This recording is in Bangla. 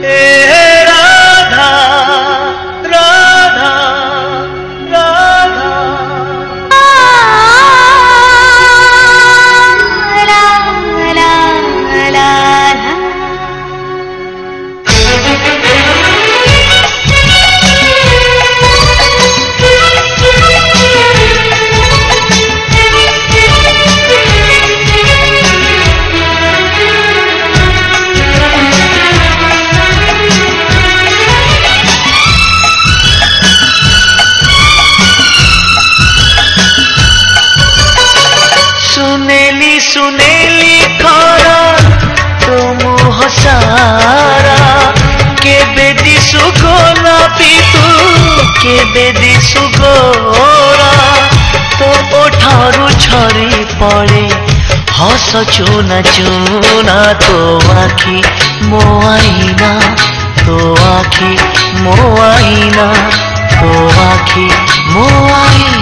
Hey, eh, সুনেলি খরা তুমু হসারা কেবে দিশু গোলাপি তু কেবে দিশু গোরা তো ওঠারু ছড়ি পড়ে হস চুনা চুনা তো আখি মো আইনা তো আখি মো আইনা তো আখি মো আইনা